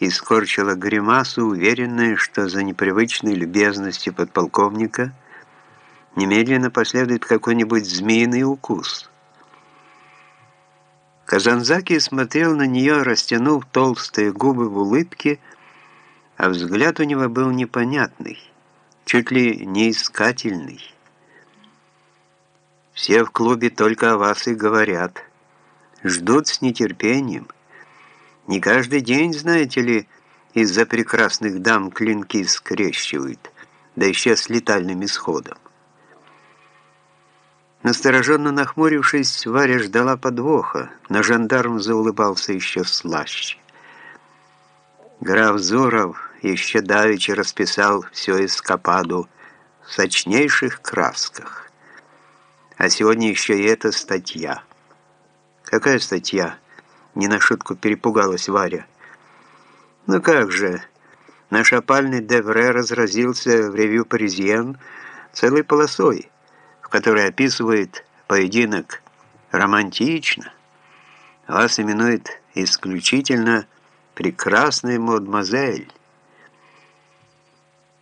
и скорчила гримасу, уверенная, что за непривычной любезностью подполковника немедленно последует какой-нибудь змеиный укус. Казанзаки смотрел на нее, растянув толстые губы в улыбке, а взгляд у него был непонятный, чуть ли не искательный. Все в клубе только о вас и говорят. Ждут с нетерпением. Не каждый день, знаете ли, из-за прекрасных дам клинки скрещивают, да еще с летальным исходом. Настороженно нахмурившись, Варя ждала подвоха, но жандарм заулыбался еще слаще. Граф Зуров еще давеча расписал всю эскападу в сочнейших красках. А сегодня еще и эта статья. Какая статья? Не на шутку перепугалась Варя. Ну как же, наш опальный Девре разразился в ревью «Паризьен» целой полосой, в которой описывает поединок романтично. Вас именует исключительно прекрасная мадемуазель.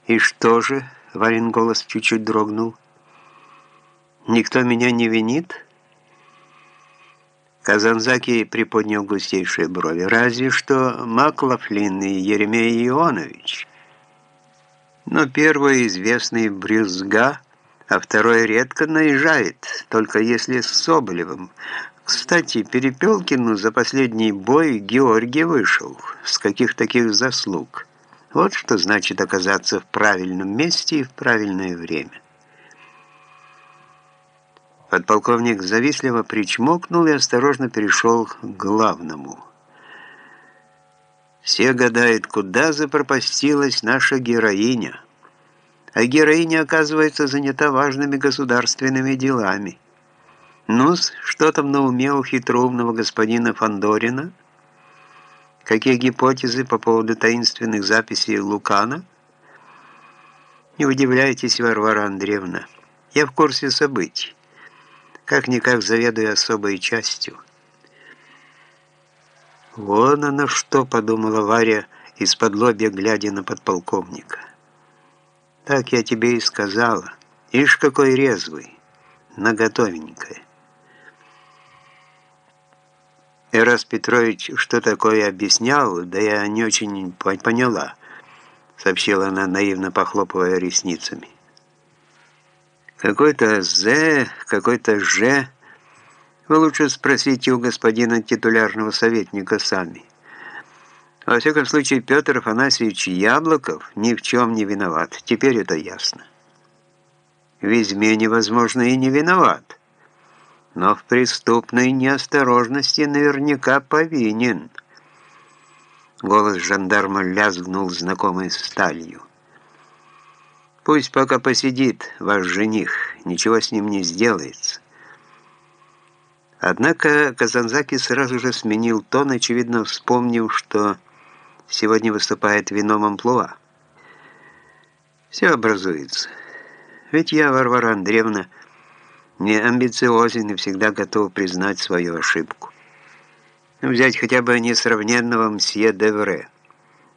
«И что же?» — Варин голос чуть-чуть дрогнул. «Никто меня не винит?» Казанзаки приподнял густейшие брови. «Разве что Маклафлин и Еремей Ионович. Но первый известный брюзга, а второй редко наезжает, только если с Соболевым. Кстати, Перепелкину за последний бой Георгий вышел. С каких таких заслуг? Вот что значит оказаться в правильном месте и в правильное время». Подполковник завистливо причмокнул и осторожно перешел к главному. Все гадают, куда запропастилась наша героиня. А героиня, оказывается, занята важными государственными делами. ну что там на уме у хитроумного господина Фандорина? Какие гипотезы по поводу таинственных записей Лукана? Не удивляйтесь, Варвара Андреевна, я в курсе событий как-никак заведуя особой частью. «Вон оно что!» — подумала Варя, из-под лобья глядя на подполковника. «Так я тебе и сказала. Ишь, какой резвый, наготовенькое». Эрас Петрович что такое объяснял, да я не очень поняла, сообщила она, наивно похлопывая ресницами. Какой-то «З», какой-то «Ж». Вы лучше спросите у господина титулярного советника сами. Во всяком случае, Петр Афанасьевич Яблоков ни в чем не виноват. Теперь это ясно. В измене, возможно, и не виноват. Но в преступной неосторожности наверняка повинен. Голос жандарма лязгнул знакомой сталью. Пусть пока посидит ваш жених, ничего с ним не сделается. Однако Казанзаки сразу же сменил тон, очевидно вспомнив, что сегодня выступает вином амплуа. Все образуется. Ведь я, Варвара Андреевна, не амбициозен и всегда готов признать свою ошибку. Взять хотя бы несравненного мсье Девре.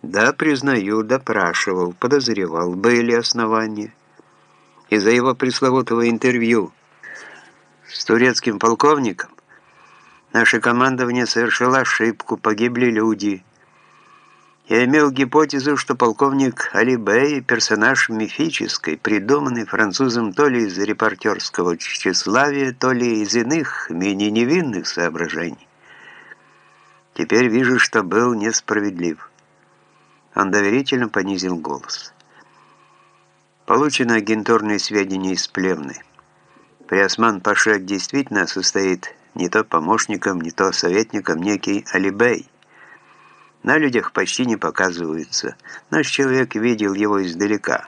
Да, признаю, допрашивал, подозревал, были основания. Из-за его пресловутого интервью с турецким полковником наше командование совершило ошибку, погибли люди. Я имел гипотезу, что полковник Алибей – персонаж мифический, придуманный французом то ли из репортерского тщеславия, то ли из иных, менее невинных соображений. Теперь вижу, что был несправедлив. Он доверительно понизил голос. Получено агентурные сведения из Плевны. Приосман Пашек действительно состоит не то помощником, не то советником некий Алибей. На людях почти не показывается. Наш человек видел его издалека.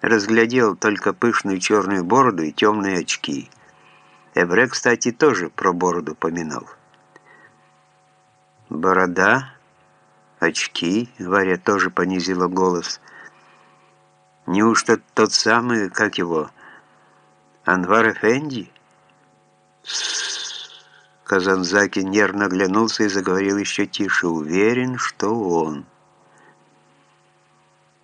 Разглядел только пышную черную бороду и темные очки. Эвре, кстати, тоже про бороду поминал. «Борода?» Очки?» Варя тоже понизила голос. «Неужто тот самый, как его, Анвар Эфенди?» Казанзаки нервно оглянулся и заговорил еще тише. «Уверен, что он».